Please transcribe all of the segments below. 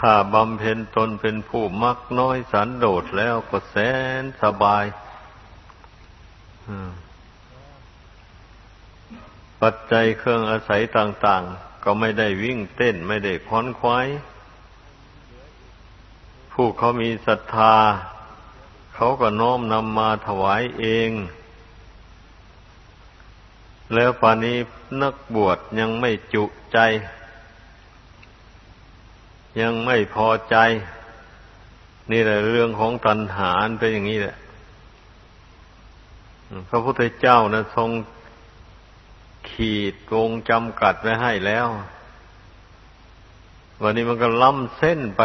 ถ้าบำเพ็ญตนเป็นผู้มักน้อยสันโดษแล้วก็แสนสบายปัจจัยเครื่องอาศัยต่าง ๆ ก็ไม่ได้วิ่งเต้นไม่ได้ค้อนควายผู้เขามีศรัทธา เขาก็น้อมนำมาถวายเอง แล้วป่านนี้นักบวชยังไม่จุใจ ยังไม่พอใจ นี่แหละเรื่องของตัณหาเป็นอย่างนี้แหละ พระพุทธเจ้านะทรงขีดวงจำกัดไว้ให้แล้ว วันนี้มันก็ล้ำเส้นไป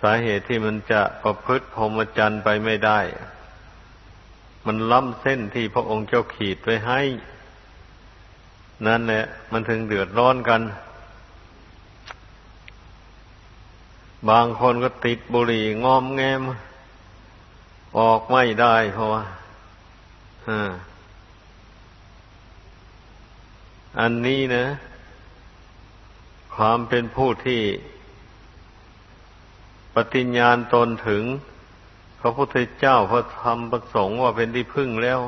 สาเหตุที่มันจะประพฤติพรหมจรรย์ไปไม่ได้ มันล้ำเส้นที่พระองค์เจ้าขีดไว้ให้ นั่นแหละ มันถึงเดือดร้อนกัน บางคนก็ติดบุหรี่งอมแงม ออกไม่ได้เพราะว่าอันนี้นะ ความเป็นผู้ที่ ปฏิญญาณตนถึง พระพุทธเจ้าพระธรรมประสงค์ว่าเป็นที่พึ่งแล้ว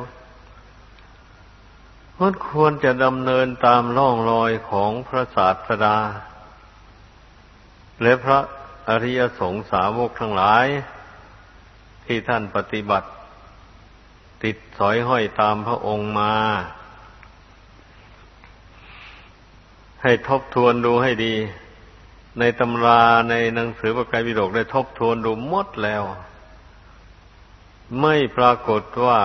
มันควรจะดำเนินตามร่องรอยของพระศาสดา และพระ อริยสงสาวกทั้งหลาย ที่ท่านปฏิบัติ ติดสอยห้อยตามพระองค์มา ให้ทบทวนดูให้ดี ในตำราในหนังสือประกายวิโรกได้ทบทวนดูหมดแล้ว ไม่ปรากฏว่า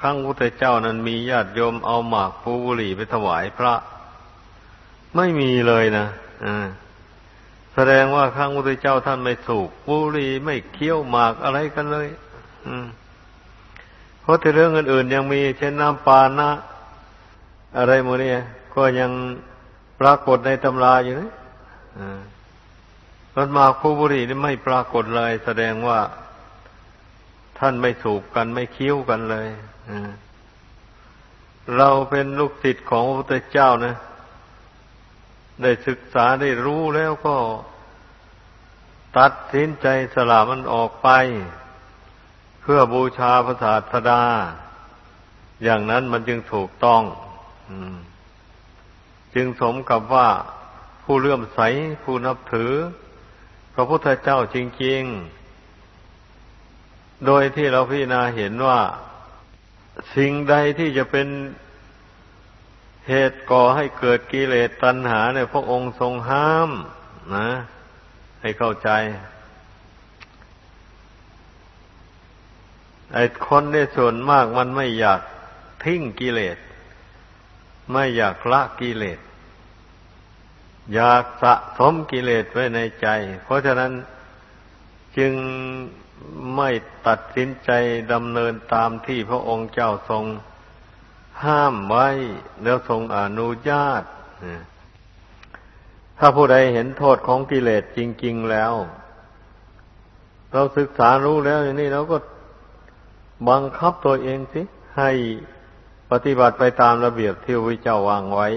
ครั้งพุทธเจ้านั้นมีญาติโยมเอาหมากปูบุหรี่ไปถวายพระ ไม่มีเลยนะอ่า ดงว่าข้างพุทธเจ้าท่านไม่สูบบุหรี่ไม่เคี้ยวหมากอะไรกันเลย อืมเพราะแต่เรื่องอื่นๆยังมี เช่นน้ำปานะ อะไรโมเนี่ยก็ยังปรากฏในตำราอยู่นะรถมาคูบุรีนี่ไม่ปรากฏเลย แสดงว่า ท่านไม่สูบกันไม่เคี้ยวกันเลยเราเป็นลูกศิษย์ของพระพุทธเจ้านะ ได้ศึกษาได้รู้แล้วก็ ตัดสินใจสละมันออกไป เพื่อบูชาพระศาสดา อย่างนั้นมันจึงถูกต้องจึงสมกับว่าผู้เลื่อมใสผู้นับถือ พระพุทธเจ้าจริง ๆ โดยที่เราพิจารณาเห็นว่า สิ่งใดที่จะเป็นเหตุก่อให้เกิดกิเลสตัณหาเนี่ยพระองค์ทรงห้าม นะ ให้เข้าใจ ไอ้คนในส่วนมากมันไม่อยากทิ้งกิเลส ไม่อยากละกิเลส อยากสะสมกิเลสไว้ในใจ เพราะฉะนั้นจึงไม่ตัดสินใจดำเนินตามที่พระองค์เจ้าทรงห้ามไว้แล้วทรงอนุญาต ถ้าผู้ใดเห็นโทษของกิเลสจริง ๆแล้ว เราศึกษารู้แล้วอย่างนี้เราก็บังคับตัวเองสิให้ปฏิบัติไปตามระเบียบที่พระเจ้าวางไว้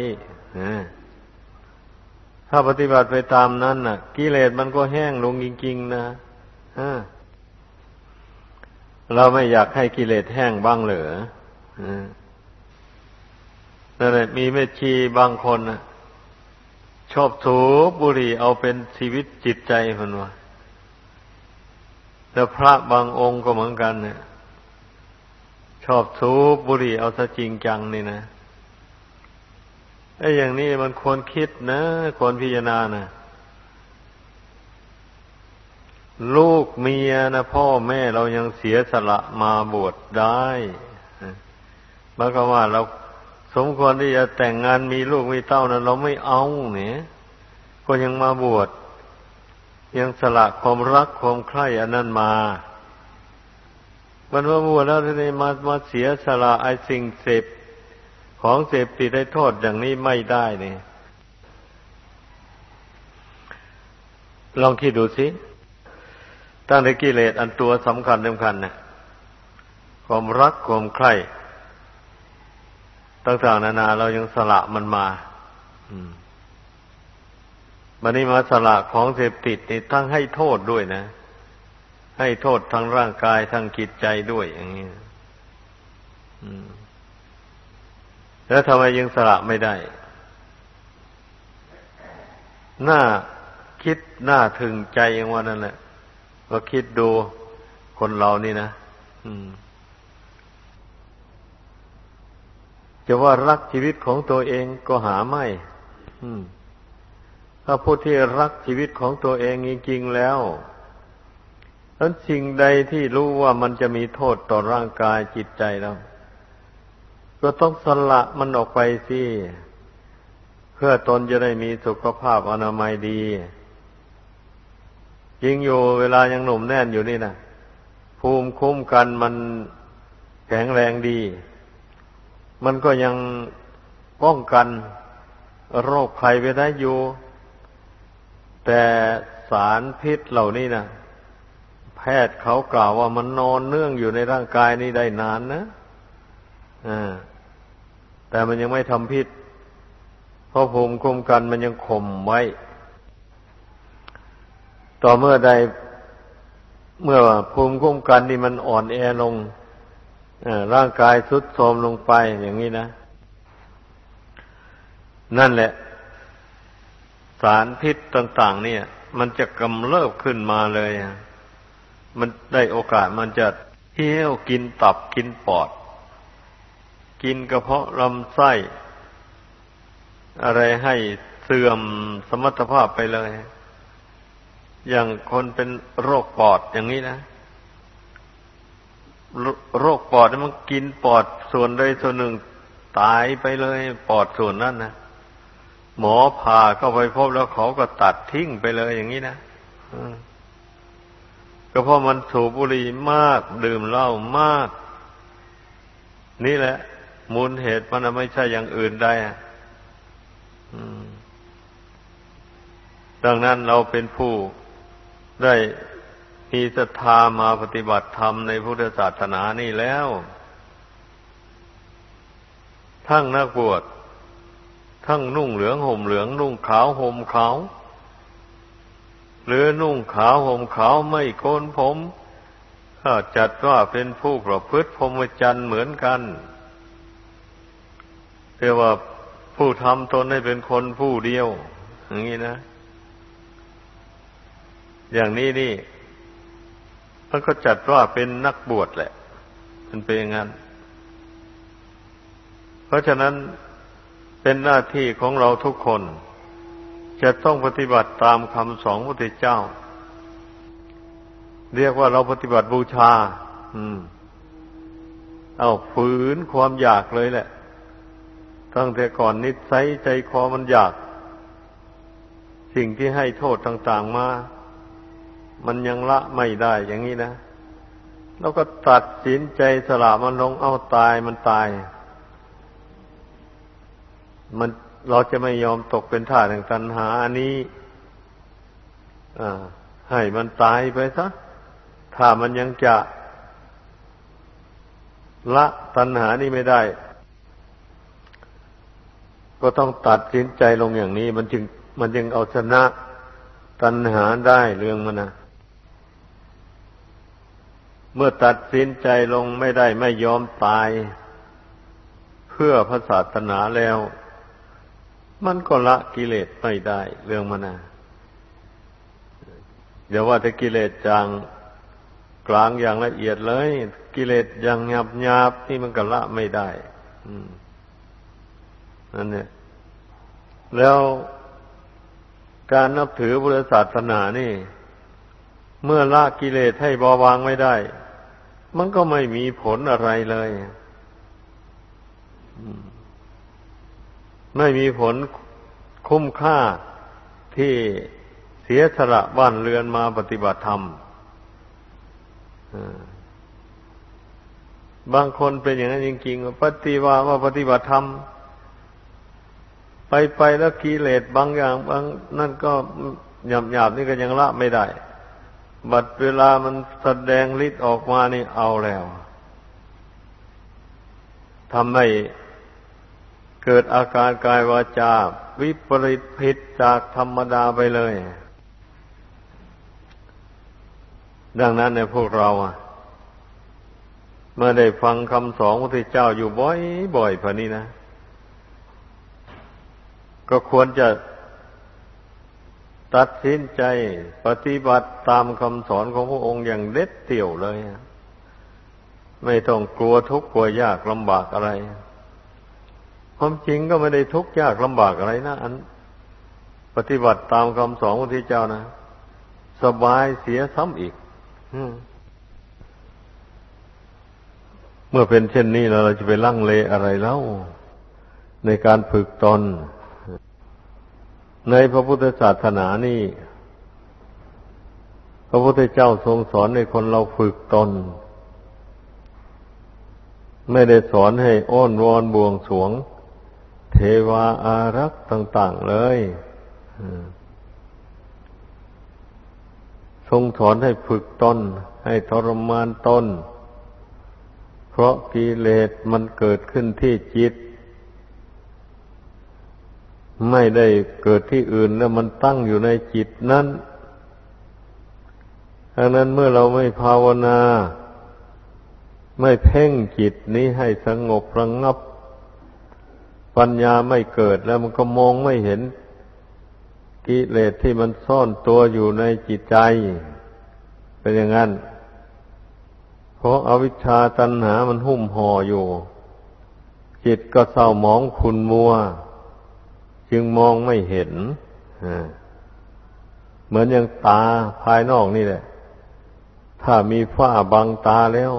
ถ้าปฏิบัติไปตามนั้นน่ะ กิเลสมันก็แห้งลงจริงๆนะเราไม่อยากให้กิเลสแห้งบ้างเหรอนั่นแหละมีแม่ชีบางคนนะ ชอบสูบุหรี่เอาเป็นชีวิตจิตใจคนว่าแล้วพระบางองค์ก็เหมือนกันเนี่ยชอบสูบุหรี่เอาซะจริงจังนี่นะไอ้อย่างนี้มันควรคิดนะ ควรพิจารณานะลูกเมียนะพ่อแม่เรายังเสียสละมาบวชได้บางก็ว่าเราสมควรที่จะแต่งงานมีลูกมีเต้านั้นเราไม่เอาเนี่ย ก็ยังมาบวชยังสละความรักความใคร่อันนั้นมาบรรพบวชแล้วทีนี้มามาเสียสละไอ้สิ่งเสพของเสพติดได้โทษอย่างนี้ไม่ได้เนี่ยลองคิดดูสิตั้งแต่กิเลสอันตัวสำคัญสำคัญเนี่ยความรักความใคร่ต่างๆนานาเรายังสละมันมา บันนี้มาสละของเสพติดนี่ทั้งให้โทษด้วยนะ ให้โทษทั้งร่างกายทั้งจิตใจด้วยอย่างนี้แล้วทำไมยังสละไม่ได้ หน้าคิดหน้าถึงใจอย่างว่านั่นแหละก็คิดดูคนเรานี่นะจะว่ารักชีวิตของตัวเองก็หาไม่ ถ้าผู้ที่รักชีวิตของตัวเองจริงๆแล้วนั้นสิ่งใดที่รู้ว่ามันจะมีโทษต่อร่างกายจิตใจเราก็ต้องสละมันออกไปสิเพื่อตนจะได้มีสุขภาพอนามัยดีจริงอยู่เวลายังหนุ่มแน่นอยู่นี่นะภูมิคุ้มกันมันแข็งแรงดี มันก็ยังป้องกันโรคภัยไปได้อยู่ แต่สารพิษเหล่านี้นะแพทย์เขากล่าวว่ามันนอนเนื่องอยู่ในร่างกายนี้ได้นานนะอ่าแต่มันยังไม่ทำพิษ เพราะภูมิคุ้มกันมันยังข่มไว้ ต่อเมื่อใดเมื่อภูมิคุ้มกันนี่มันอ่อนแอลงร่างกายทรุดโทรมลงไปอย่างนี้นะ นั่นแหละ สารพิษต่าง ๆ เนี่ย มันจะกำเริบขึ้นมาเลยมันได้โอกาสมันจะเที่ยวกินตับกินปอด กินกระเพาะลำไส้ อะไรให้เสื่อมสมรรถภาพไปเลย อย่างคนเป็นโรคปอดอย่างนี้นะโรคปอดมันกินปอดส่วนใดส่วนหนึ่งตายไปเลย ปอดส่วนนั้นนะ หมอผ่าเข้าไปพบแล้วเขาก็ตัดทิ้งไปเลยอย่างนี้นะก็เพราะมันสูบบุหรี่มาก ดื่มเหล้ามาก นี่แหละ มูลเหตุมันไม่ใช่อย่างอื่นได้ดังนั้นเราเป็นผู้ได้มีศรัทธามาปฏิบัติธรรมในพุทธศาสนานี่แล้ว ทั้งนักบวช ทั้งนุ่งเหลืองห่มเหลือง นุ่งขาวห่มขาว หรือนุ่งขาวห่มขาวไม่โกนผมถ้าจัดว่าเป็นผู้ประพฤติพรหมจรรย์เหมือนกันเรียกว่าผู้ทำตนให้เป็นคนผู้เดียว อย่างนี้นะ อย่างนี้นี่มันก็จัดว่าเป็นนักบวชแหละ มันเป็นอย่างนั้น เพราะฉะนั้น เป็นหน้าที่ของเราทุกคน จะต้องปฏิบัติตามคำสอนพระพุทธเจ้า เรียกว่าเราปฏิบัติบูชา อืม เอาฝืนความอยากเลยแหละ ตั้งแต่ก่อนนิสัยใจคอมันอยาก สิ่งที่ให้โทษต่างๆมา มันยังละไม่ได้อย่างนี้นะแล้วก็ตัดสินใจสละมันลงเอาตายมันตาย มันเราจะไม่ยอมตกเป็นท่าแห่งตัณหา อันนี้ให้มันตายไปซะถ้ามันยังจะละตัณหานี้ไม่ได้ ก็ต้องตัดสินใจลงอย่างนี้ มันจึง มันจึงเอาชนะตัณหาได้เรื่องมันนะเมื่อตัดสินใจลงไม่ได้ไม่ยอมตาย เพื่อพระศาสนาแล้ว มันก็ละกิเลสไม่ได้ เรื่องมันนะเดี๋ยวว่าถ้ากิเลสจางกลางอย่างละเอียดเลย กิเลสอย่างหยาบหยาบนี่มันก็ละไม่ได้นั่นเนี่ย แล้วการนับถือพุทธศาสนานี่ เมื่อละกิเลสให้เบาบางไม่ได้ มันก็ไม่มีผลอะไรเลย ไม่มีผลคุ้มค่าที่เสียสละบ้านเรือนมาปฏิบัติธรรมบางคนเป็นอย่างนั้นจริงๆปฏิวาว่าปฏิบัติธรรม ไปไปแล้วกิเลสบางอย่างบางนั่นก็หยาบหยาบนี่ก็ยังละไม่ได้ บัดเวลามันแสดงฤทธิ์ออกมานี่เอาแล้วทำให้ เกิดอาการกายวาจา วิปริตผิดจากธรรมดาไปเลย ดังนั้นในพวกเราเมื่อได้ฟังคำสอนพระพุทธเจ้าอยู่บ่อยๆพอนี้นะ ก็ควรจะตัดสินใจปฏิบัติตามคำสอนของพระองค์อย่างเด็ดเดี่ยวเลย ไม่ต้องกลัวทุกข์กลัวยากลำบากอะไร ความจริงก็ไม่ได้ทุกข์ยากลำบากอะไรนะอัน ปฏิบัติตามคำสอนของพระเจ้านะ สบายเสียซ้ำอีกเมื่อเป็นเช่นนี้เราจะไปลั่งเลอะไรเล่าในการฝึกตน ในพระพุทธศาสนานี่ พระพุทธเจ้าทรงสอนในคนเราฝึกตนไม่ได้สอนให้อ้อนวอนบวงสวง เทวาอารักษ์ต่าง ๆ เลยทรงสอนให้ฝึกตนให้ทรมานตนเพราะกิเลสมันเกิดขึ้นที่จิต ไม่ได้เกิดที่อื่นแล้วมันตั้งอยู่ในจิตนั้นดังนั้นเมื่อเราไม่ภาวนา ไม่เพ่งจิตนี้ให้สงบระงงับ ปัญญาไม่เกิดแล้วมันก็มองไม่เห็นกิเลสที่มันซ่อนตัวอยู่ในจิตใจ เป็นอย่างนั้น เพราะอาวิชชาตัณหามันหุ้มห่ออยู่ จิตก็เศร้าหมองขุนมัว จึงมองไม่เห็นเหมือนอย่างตาภายนอกนี่แหละ ถ้ามีฝ้าบังตาแล้ว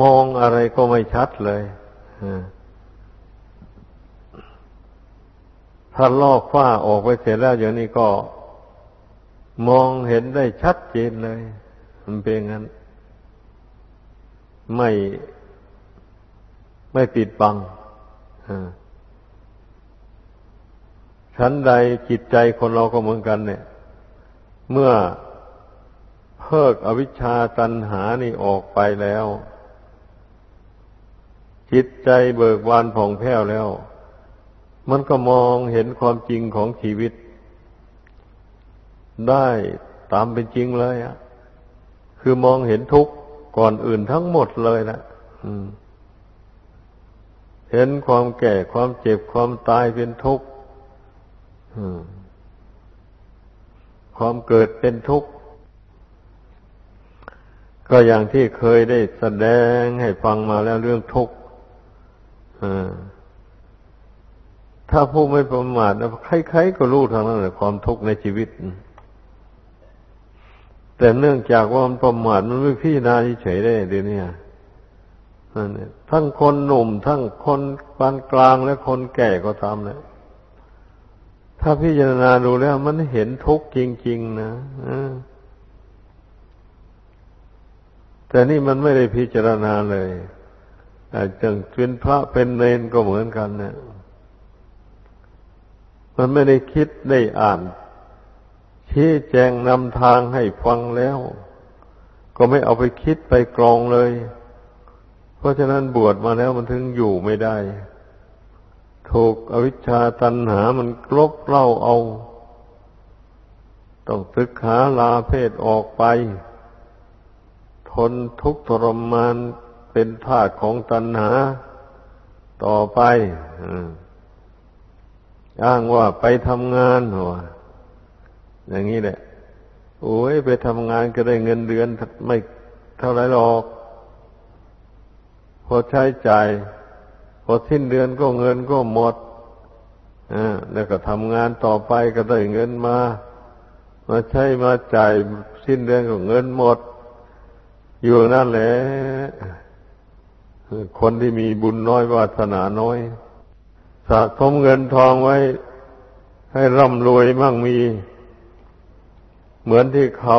มองอะไรก็ไม่ชัดเลย ถ้าลอกฝ้าออกไปเสร็จแล้วอย่างนี้ก็มองเห็นได้ชัดเจนเลย มันเป็นงั้น ไม่ไม่ปิดบังชั้นใดจิตใจคนเราก็เหมือนกันเนี่ย เมื่อเพิกอวิชชาตันหานี่ออกไปแล้ว จิตใจเบิกบานผ่องแผ้วแล้ว มันก็มองเห็นความจริงของชีวิต ได้ตามเป็นจริงเลยอะคือมองเห็นทุกข์ก่อนอื่นทั้งหมดเลยนะเห็นความแก่ความเจ็บความตายเป็นทุกข์ความเกิดเป็นทุกข์ ก็อย่างที่เคยได้แสดงให้ฟังมาแล้วเรื่องทุกข์ ถ้าผู้ไม่ประมาทใครๆก็รู้ทางนั้นแหละความทุกข์ในชีวิต แต่เนื่องจากว่ามันประมาทมันไม่พิจารณาเฉยได้เดี๋ยวนี้ทั้งคนหนุ่ม ทั้งคนปานกลางและคนแก่ก็ตามเนี่ยถ้าพิจารณาดูแล้ว มันเห็นทุกข์จริง ๆ นะแต่นี่มันไม่ได้พิจารณาเลยจังเป็นพระเป็นเนนก็เหมือนกันเนะ มันไม่ได้คิดได้อ่าน ชี้แจงนำทางให้ฟังแล้ว ก็ไม่เอาไปคิดไปกรองเลย เพราะฉะนั้นบวชมาแล้วมันถึงอยู่ไม่ได้ถูกอวิชชาตันหามันกลบเล่าเอา ต้องศึกษาลาเพศออกไป ทนทุกข์ทรมานเป็นทาสของตันหาต่อไปอ อ้างว่าไปทำงานหัวอย่างนี้แหละ โอ้ยไปทำงานก็ได้เงินเดือนไม่เท่าไรหรอก พอใช้จ่ายพอสิ้นเดือนก็เงินก็หมดอ่าแล้วก็ทำงานต่อไปก็ได้เงินมา มาใช้มาจ่ายสิ้นเดือนก็เงินหมด อยู่นั่นแหละคนที่มีบุญน้อยวาสนาน้อย สะสมเงินทองไว้ ให้ร่ำรวยมั่งมี เหมือนที่เขา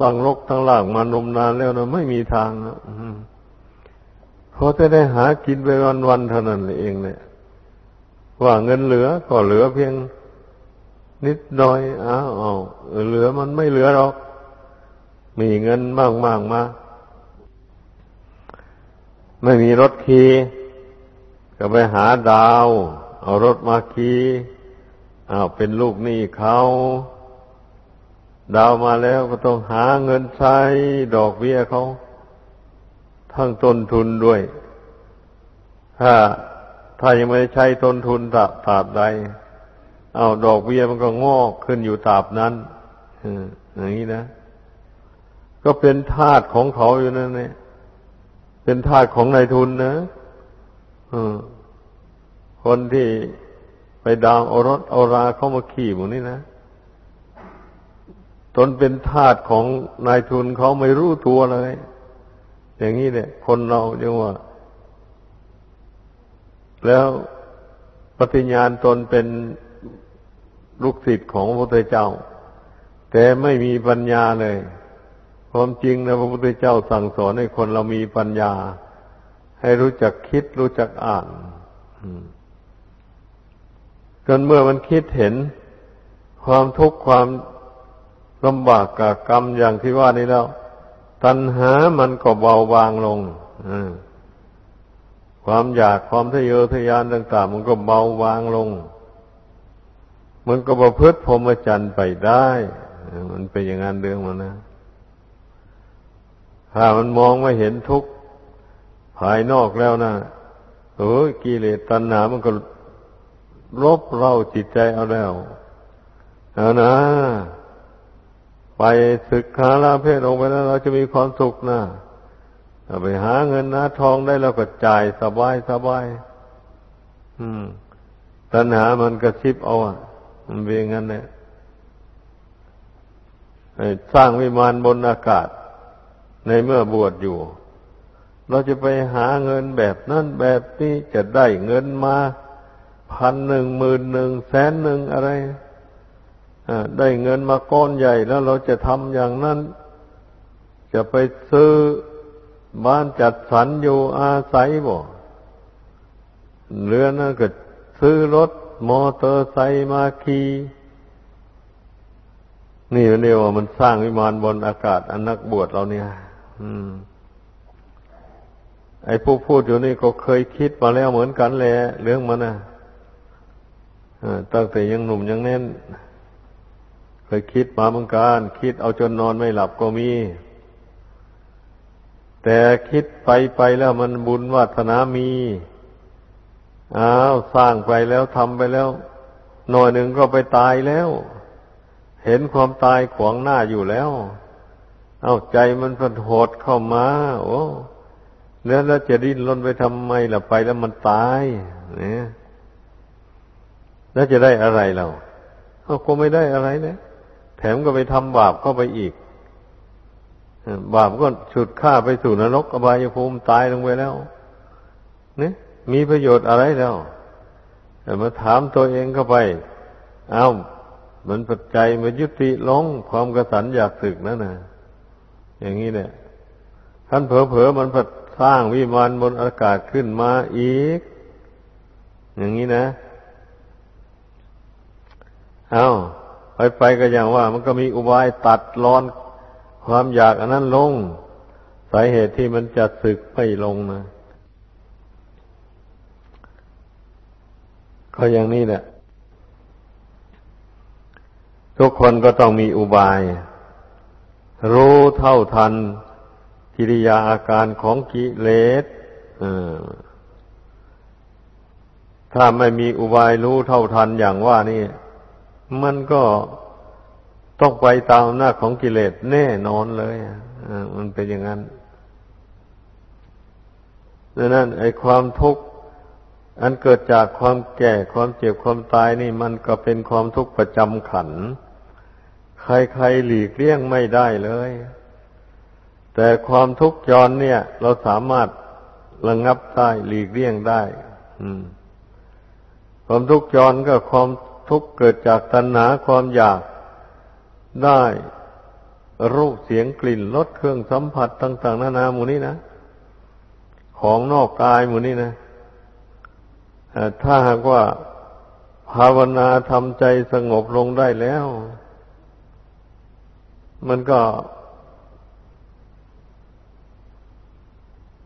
ตั้งลกทั้งหลากมานมนานแล้วนะไม่มีทางนะพอจะได้หากินไปวันๆเท่านั้นเองเนี่ย ว่าเงินเหลือก็เหลือเพียงนิดหน่อยอ้าวเหลือมันไม่เหลือหรอก มีเงินมากมากมา ไม่มีรถขี่ ก็ไปหาดาว เอารถมาขี่อ้าวเป็นลูกหนี้เขาดาวมาแล้วก็ต้องหาเงินใช้ดอกเบี้ยเขาทั้งต้นทุนด้วย ถ้าถ้ายังไม่ใช้ต้นทุนตาตาบใด เอาดอกเบี้ยมันก็งอกขึ้นอยู่ตาบนั้นอย่างนี้นะ ก็เป็นทาสของเขาอยู่นั่นเนี่ยเป็นทาสของนายทุนนะ คนที่ไปดาวอรถเอาราเข้ามาขี่หมดนี่นะ ตนเป็นทาสของนายทุนเขาไม่รู้ตัวเลย อย่างนี้เนี่ยคนเราเรียกว่า แล้วปฏิญญาณตนเป็นลูกศิษย์ของพระพุทธเจ้า แต่ไม่มีปัญญาเลยความจริงนะพระพุทธเจ้าสั่งสอนให้คนเรามีปัญญา ให้รู้จักคิดรู้จักอ่าน จนเมื่อมันคิดเห็นความทุกข์ความลำบากกับกรรมอย่างที่ว่านี้แล้ว ตัณหามันก็เบาบางลงความอยากความทะเยอทะยานต่าง ๆ มันก็เบาบางลง มันก็ประพฤติพรหมจรรย์ไปได้ มันเป็นอย่างนั้นเรื่องมันนะ ถ้ามันมองไม่เห็นทุกข์ภายนอกแล้วนะโอ้ยกิเลสตัณหามันก็ รบเราจิตใจเอาแล้วเอานะไปศึกษาลาเพศออกไปแล้วเราจะมีความสุขนะไปหาเงินนะทองได้แล้วก็จ่ายสบายสบายอืม ตัณหามันกระชิบเอาอะ มันเป็นงั้นเนี่ยสร้างวิมานบนอากาศ ในเมื่อบวชอยู่ เราจะไปหาเงินแบบนั้นแบบนี้จะได้เงินมา พันหนึ่งหมื่นหนึ่งแสนหนึ่งอะไรได้เงินมาก้อนใหญ่แล้วเราจะทำอย่างนั้น จะไปซื้อบ้านจัดสรรอยู่อาศัยบ่เรือนั่นก็ซื้อรถมอเตอร์ไซค์มาขี่นี่เรียกว่ามันสร้างวิมานบนอากาศอันนักบวชเราเนี่ย อืม ไอ้ผู้พูดอยู่นี่ก็เคยคิดมาแล้วเหมือนกันแหละเรื่องมันนะ ตั้งแต่ยังหนุ่มยังแน่นเคยคิดมาเหมือนกันคิดเอาจนนอนไม่หลับก็มี แต่คิดไปไปแล้วมันบุญวาสนามีอ้าวสร้างไปแล้วทำไปแล้ว หน่อยหนึ่งก็ไปตายแล้ว เห็นความตายขวางหน้าอยู่แล้ว เอาใจมันพันโหดเข้ามา โอ้แล้วแล้วจะดิ้นรนไปทำไมล่ะไปแล้วมันตาย เนี่ย แล้วจะได้อะไรเราเขาคงไม่ได้อะไรนะแถมก็ไปทำบาปเข้าไปอีกบาปก็ฉุดฆ่าไปสู่นรกอบายภูมิตายลงไปแล้วเนี่ยมีประโยชน์อะไรแล้วแต่มาถามตัวเองเข้าไป เอา้ามันปัจจัยมายุติลงความกระสันอยากสึกนั่นนะอย่างนี้เนี่ยท่านเผลอๆมันผัดสร้างวิมานบนอากาศขึ้นมาอีก อย่างนี้นะ เอาไปไปก็อย่างว่า มันก็มีอุบายตัดรอนความอยากอันนั้นลง สาเหตุที่มันจะสึกไม่ลงนะก็อย่างนี้แหละ ทุกคนก็ต้องมีอุบาย รู้เท่าทันกิริยาอาการของกิเลสถ้าไม่มีอุบายรู้เท่าทันอย่างว่านี่ มันก็ต้องไปตามหน้าของกิเลสแน่นอนเลยมันเป็นอย่างนั้นดังนั้นไอ้ความทุกข์อันเกิดจากความแก่ความเจ็บความตายนี่มันก็เป็นความทุกข์ประจำขัน ใครๆหลีกเลี่ยงไม่ได้เลย แต่ความทุกข์ย้อนเนี่ย เราสามารถระงงับได้หลีกเลี่ยงได้ความทุกข์ย้อนก็ความ ทุกข์เกิดจากตัณหาความอยากได้รูปเสียงกลิ่นรสเครื่องสัมผัสต่าง ๆ นานาหมู่นี้นะ ของนอกกายหมู่นี้นะถ้าหากว่าภาวนาทำใจสงบลงได้แล้ว มันก็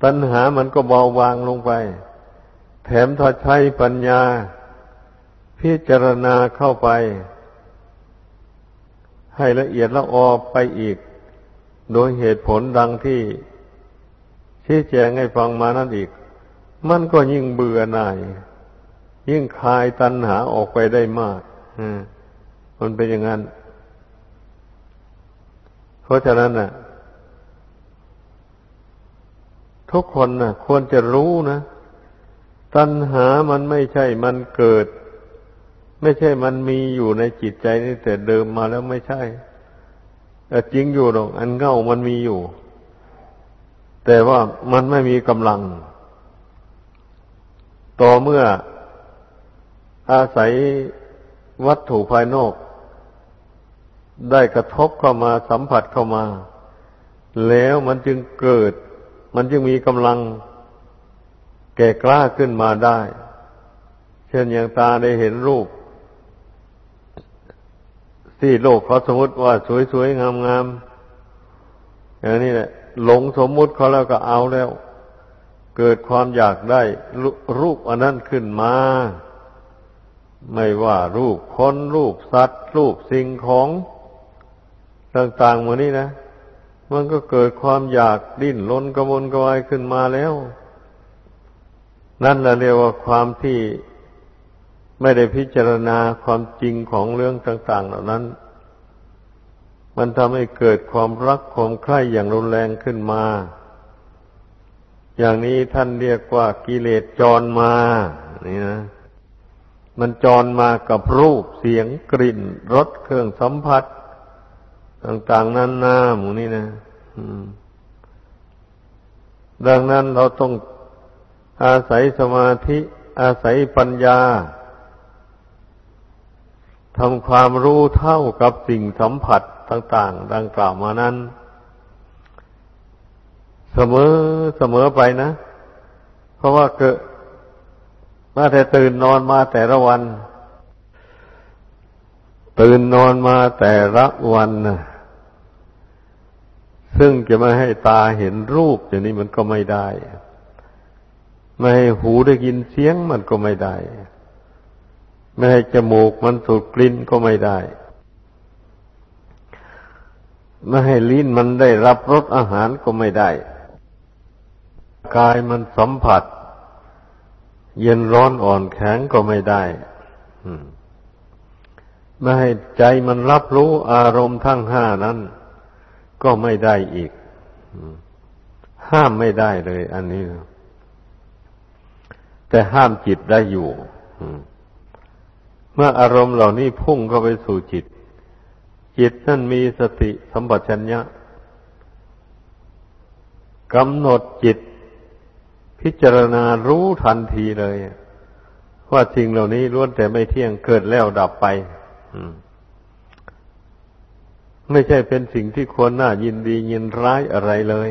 ตัณหามันก็เบาบางลงไป แถมถ้าใช้ปัญญา พิจารณาเข้าไป ให้ละเอียดละออไปอีก โดยเหตุผลดังที่ชี้แจงให้ฟังมานั่นอีก มันก็ยิ่งเบื่อหน่าย ยิ่งคลายตัณหาออกไปได้มากมันเป็นอย่างนั้น เพราะฉะนั้นน่ะ ทุกคนน่ะ ควรจะรู้นะ ตัณหามันไม่ใช่มันเกิด ไม่ใช่มันมีอยู่ในจิตใจนี่แต่เดิมมาแล้วไม่ใช่แต่จริงอยู่หรอกอันเง่ามันมีอยู่ แต่ว่ามันไม่มีกำลัง ต่อเมื่ออาศัยวัตถุภายนอก ได้กระทบเข้ามาสัมผัสเข้ามา แล้วมันจึงเกิด มันจึงมีกำลัง แก่กล้าขึ้นมาได้ เช่นอย่างตาได้เห็นรูป ที่โลกเขาสมมติว่าสวยๆงามๆอย่างนี้แหละหลงสมมุติเขาแล้วก็เอาแล้ว เกิดความอยากได้รูปอันนั้นขึ้นมา ไม่ว่ารูปคนรูปสัตว์ รูปสิ่งของต่างๆหมดนี้นะ มันก็เกิดความอยากดิ้นรนกระวนกระวายขึ้นมาแล้ว นั่นแหละเรียกว่าความที่ ไม่ได้พิจารณาความจริงของเรื่องต่าง ๆ เหล่านั้น มันทำให้เกิดความรักความใคร่อย่างรุนแรงขึ้นมา อย่างนี้ท่านเรียกว่ากิเลสจรมา นี่นะ มันจรมากับรูปเสียงกลิ่นรสเครื่องสัมผัส ต่าง ๆนั้นหน้าหมูนี่นะดังนั้นเราต้องอาศัยสมาธิอาศัยปัญญา ทำความรู้เท่ากับสิ่งสัมผัสต่าง ๆ ดังกล่าวมานั้น เสมอเสมอไปนะ เพราะว่าเกิดมาแต่ตื่นนอนมาแต่ละวัน ตื่นนอนมาแต่ละวันนะซึ่งจะไม่ให้ตาเห็นรูปอย่างนี้มันก็ไม่ได้ ไม่ให้หูได้ยินเสียงมันก็ไม่ได้ ไม่ให้จมูกมันสูดกลิ่นก็ไม่ได้ ไม่ให้ลิ้นมันได้รับรสอาหารก็ไม่ได้ กายมันสัมผัส เย็นร้อนอ่อนแข็งก็ไม่ได้ไม่ให้ใจมันรับรู้อารมณ์ทั้งห้านั้น ก็ไม่ได้อีก ห้ามไม่ได้เลย อันนี้ แต่ห้ามจิตได้อยู่ เมื่ออารมณ์เหล่านี้พุ่งเข้าไปสู่จิต จิตนั่นมีสติสัมปชัญญะกำหนดจิต พิจารณารู้ทันทีเลย ว่าสิ่งเหล่านี้ล้วนแต่ไม่เที่ยงเกิดแล้วดับไปไม่ใช่เป็นสิ่งที่ควรน่ายินดียินร้ายอะไรเลย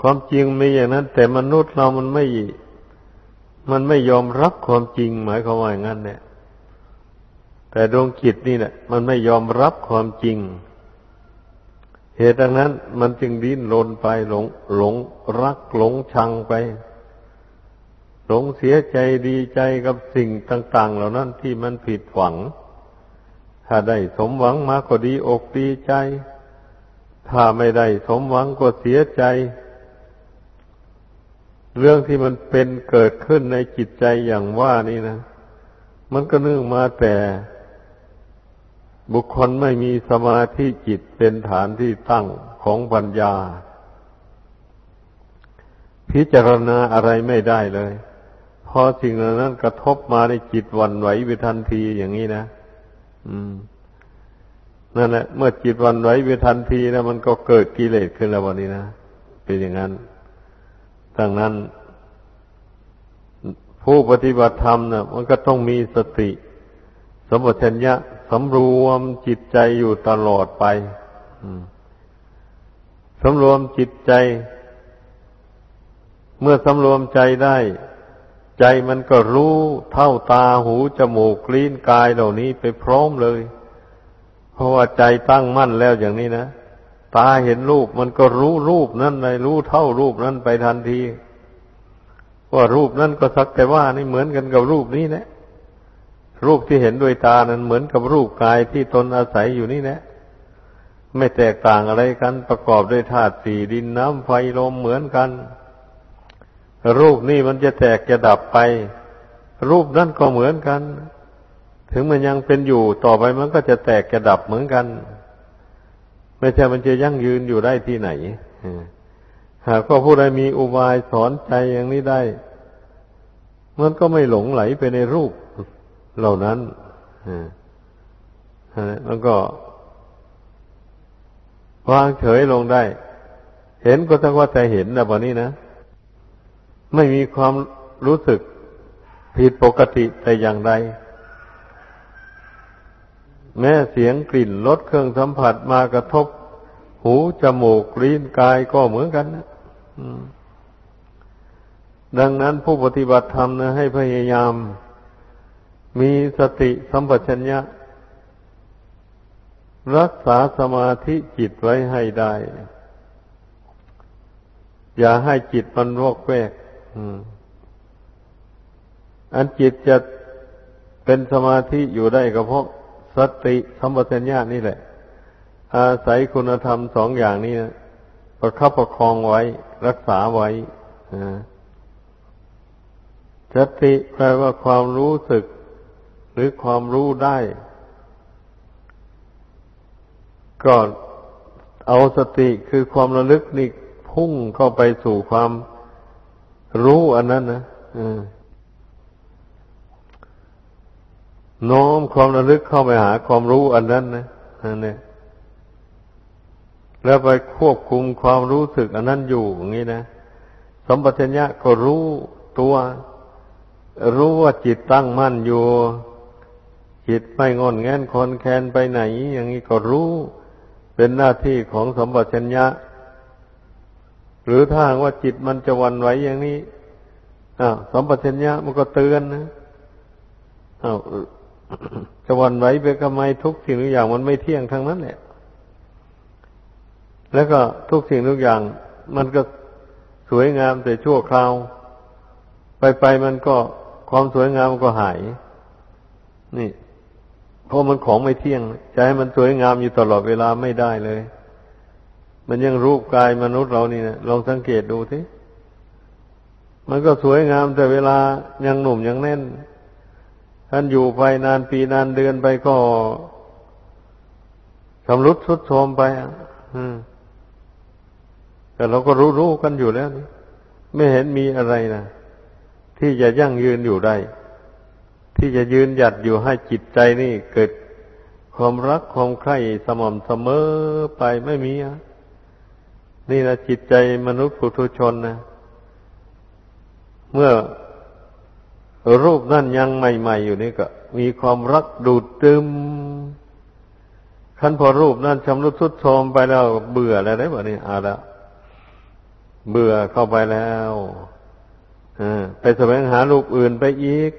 ความจริงมีอย่างนั้น แต่มนุษย์เรามันไม่ มันไม่ยอมรับความจริง หมายความว่าอย่างนั้นเนี่ยแต่ดวงจิตนี่แหละมันไม่ยอมรับความจริง เหตุดังนั้น มันจึงดิ้นรนไปหลง หลงรักหลงชังไป หลงเสียใจดีใจกับสิ่งต่าง ๆ เหล่านั้นที่มันผิดหวัง ถ้าได้สมหวังมาก็ดีอกดีใจ ถ้าไม่ได้สมหวังก็เสียใจ เรื่องที่มันเป็นเกิดขึ้นในจิตใจอย่างว่านี่นะ มันก็เนื่องมาแต่บุคคลไม่มีสมาธิจิตเป็นฐานที่ตั้งของปัญญา พิจารณาอะไรไม่ได้เลย พอสิ่งเหล่านั้นกระทบมาในจิตวันไหวไปทันทีอย่างนี้นะ อืมนั่นแหละเมื่อจิตวันไหวไปทันทีแล้วมันก็เกิดกิเลสขึ้นแล้ววันนี้นะเป็นอย่างนั้น ดังนั้น ผู้ปฏิบัติธรรมนะ่ะมันก็ต้องมีสติ สมบัติญญะสำรวมจิตใจอยู่ตลอดไปสำรวมจิตใจ เมื่อสำรวมใจได้ ใจมันก็รู้เท่าตาหูจมูกลิ้นกายเหล่านี้ไปพร้อมเลย เพราะว่าใจตั้งมั่นแล้วอย่างนี้นะ ตาเห็นรูปมันก็รู้รูปนั้นเลยรู้เท่ารูปนั้นไปทันทีว่ารูปนั้นก็สักแต่ว่านี่เหมือนกันกับรูปนี้แหละรูปที่เห็นด้วยตานั้นเหมือนกับรูปกายที่ตนอาศัยอยู่นี่แหละไม่แตกต่างอะไรกันประกอบด้วยธาตุสี่ดินน้ำไฟลมเหมือนกัน รูปนี่มันจะแตกจะดับไป รูปนั่นก็เหมือนกัน ถึงมันยังเป็นอยู่ต่อไปมันก็จะแตกจะดับเหมือนกัน ไม่ใช่มันจะยั่งยืนอยู่ได้ที่ไหนหากว่าผู้ใดมีอุบายสอนใจอย่างนี้ได้ มันก็ไม่หลงไหลไปในรูปเหล่านั้นแล้วก็วางเฉยลงได้ เห็นก็ต้องว่าแต่เห็นนะวันนี้นะ ไม่มีความรู้สึกผิดปกติแต่อย่างใด แม้เสียงกลิ่นรสเครื่องสัมผัสมากระทบ หูจมูกลิ้นกายก็เหมือนกันนะดังนั้นผู้ปฏิบัติธรรมนะให้พยายาม มีสติสัมปชัญญะ รักษาสมาธิจิตไว้ให้ได้ อย่าให้จิตมันวอกแวกอันจิตจะเป็นสมาธิอยู่ได้ก็เพราะ สติสัมปชัญญะนี่แหละ อาศัยคุณธรรมสองอย่างนี้นะประคับประคองไว้ รักษาไว้สติแปลว่าความรู้สึก หรือความรู้ได้ก็เอาสติคือความระลึกนี่พุ่งเข้าไปสู่ความรู้อันนั้นนะ น้อมความระลึกเข้าไปหาความรู้อันนั้นนะนั่นเนี่ยแล้วไปควบคุมความรู้สึกอันนั้นอยู่อย่างนี้นะสมปชัญญะก็รู้ตัว รู้ว่าจิตตั้งมั่นอยู่ จิตไม่งอนแงนคอนแคนไปไหน อย่างนี้ก็รู้เป็นหน้าที่ของสมบัติชัญญะ หรือถ้าว่าจิตมันจะวันไหวอย่างนี้อ้าวสมบัติชัญญะมันก็เตือนนะอ้าว จะวันไหวไปทำไมทุกสิ่งทุกอย่างมันไม่เที่ยงทั้งนั้นแหละแล้วก็ทุกสิ่งทุกอย่าง มันก็สวยงามแต่ชั่วคราว ไปไปมันก็ความสวยงามมันก็หาย นี่เพราะมันของไม่เที่ยงจะให้มันสวยงามอยู่ตลอดเวลาไม่ได้เลย มันยังรูปกายมนุษย์เรานี่นะลองสังเกตดูสิมันก็สวยงามแต่เวลายังหนุ่มยังแน่น ท่านอยู่ไปนานปีนานเดือนไปก็ชำรุดทุดโทรมไปอะแต่เราก็รู้รู้กันอยู่แล้วนี่ไม่เห็นมีอะไรนะที่จะยั่งยืนอยู่ได้ ที่จะยืนหยัดอยู่ให้จิตใจนี่เกิดความรักความใคร่สม่ำเสมอไปไม่มีอะนี่นะจิตใจมนุษย์ปุถุชนนะเมื่อ รูปนั่นยังใหม่ๆอยู่นี่ก็ มีความรักดูดตึมขั้นพอรูปนั่นชำรุดทุดโทรมไปแล้วเบื่อแล้วได้บ่นี่อาละเบื่อเข้าไปแล้วไปแสวงหารูปอื่นไปอีก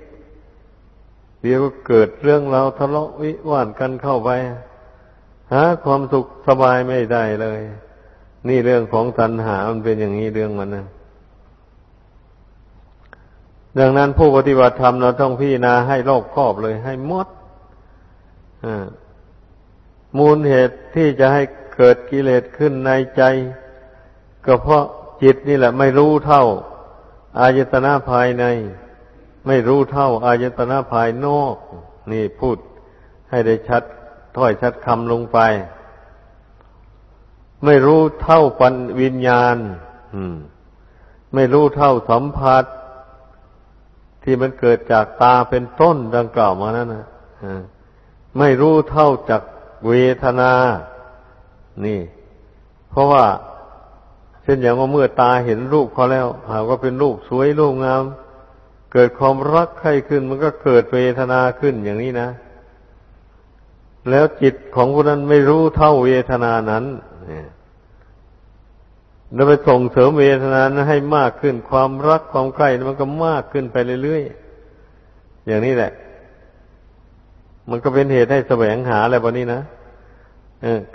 เดี๋ยวก็เกิดเรื่องเราทะเลาะวิวาทกันเข้าไปหาความสุขสบายไม่ได้เลย นี่เรื่องของตัณหามันเป็นอย่างนี้เรื่องมันนะ ดังนั้นผู้ปฏิบัติธรรมเราต้องพิจารณาให้รอบคอบเลยให้หมดมูลเหตุที่จะให้เกิดกิเลสขึ้นในใจ ก็เพราะจิตนี่แหละ ไม่รู้เท่า อายตนะภายใน ไม่รู้เท่า อายตนะภายนอก นี่พูดให้ได้ชัดถ้อยชัดคำลงไป ไม่รู้เท่าปัญวิญญาณไม่รู้เท่าสัมผัส ที่มันเกิดจากตาเป็นต้นดังกล่าวมานั้นนะไม่รู้เท่าจากเวทนา นี่ เพราะว่าเช่นอย่างว่าเมื่อตาเห็นรูปเขาแล้ว หากว่าเป็นรูปสวยรูปงาม เกิดความรักใครขึ้น มันก็เกิดเวทนาขึ้นอย่างนี้นะ แล้วจิตของผู้นั้นไม่รู้เท่าเวทนานั้น แล้วไปส่งเสริมเวทนานั้นให้มากขึ้นความรักความใคร่มันก็มากขึ้นไปเรื่อยๆอย่างนี้แหละ มันก็เป็นเหตุให้แสวงหาอะไรแบบนี้นะ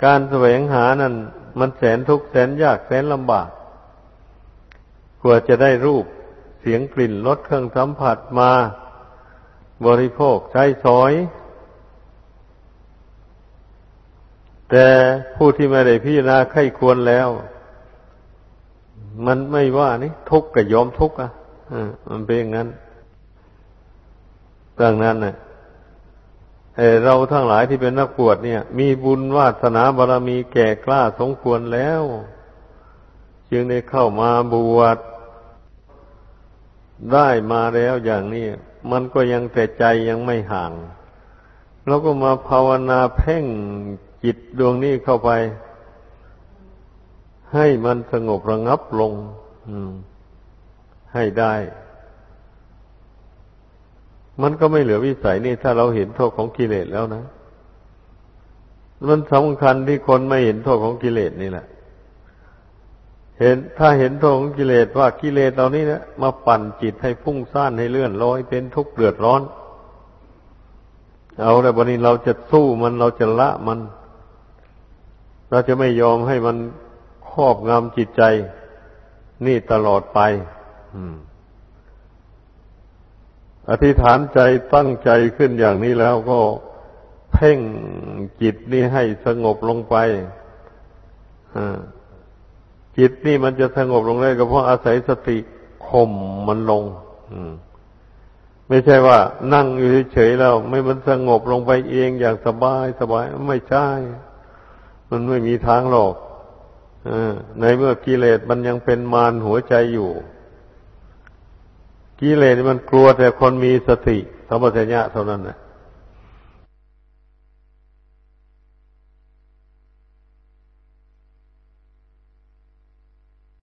การแสวงหานั้นมันแสนทุกข์แสนยากแสนลำบากกว่าจะได้รูปเสียงกลิ่นรสเครื่องสัมผัสมา บริโภคใช้สอย แต่ผู้ที่ไม่ได้พิจารณาไข้ควรแล้ว มันไม่ว่านี่ทุกข์กับยอมทุกข์อะมันเป็นอย่างนั้นดังนั้นเน่ะเราทั้งหลายที่เป็นนักบวชเนี่ย มีบุญวาสนาบารรมีแก่กล้าสมควรแล้ว จึงได้เข้ามาบวชได้มาแล้วอย่างนี้ มันก็ยังแต่ใจยังไม่ห่างเราก็มาภาวนาเพ่งจิตดวงนี้เข้าไป ให้มันสงบระงับลงให้ได้ มันก็ไม่เหลือวิสัยนี่ถ้าเราเห็นโทษของกิเลสแล้วนะ มันสำคัญที่คนไม่เห็นโทษของกิเลสนี่แหละ เห็นถ้าเห็นโทษของกิเลสว่ากิเลสเหล่านี้นะมาปั่นจิตให้พุ่งซ่านให้เลื่อนลอยเป็นทุกข์เดือดร้อน เอาแต่วันนี้เราจะสู้มันเราจะละมัน เราจะไม่ยอมให้มัน ครอบงำจิตใจ นี่ตลอดไปอืมอธิษฐานใจตั้งใจขึ้นอย่างนี้แล้วก็เพ่งจิตนี่ให้สงบลงไปจิตนี่มันจะสงบลงได้ก็เพราะอาศัยสติข่มมันลงไม่ใช่ว่า นั่งอยู่เฉยๆแล้ว ไม่มันสงบลงไปเองอย่างสบายสบายไม่ใช่ มันไม่มีทางหรอก ในเมื่อกิเลสมันยังเป็นมารหัวใจอยู่ กิเลสมันกลัวแต่คนมีสติสัมปชัญญะเท่านั้นนะ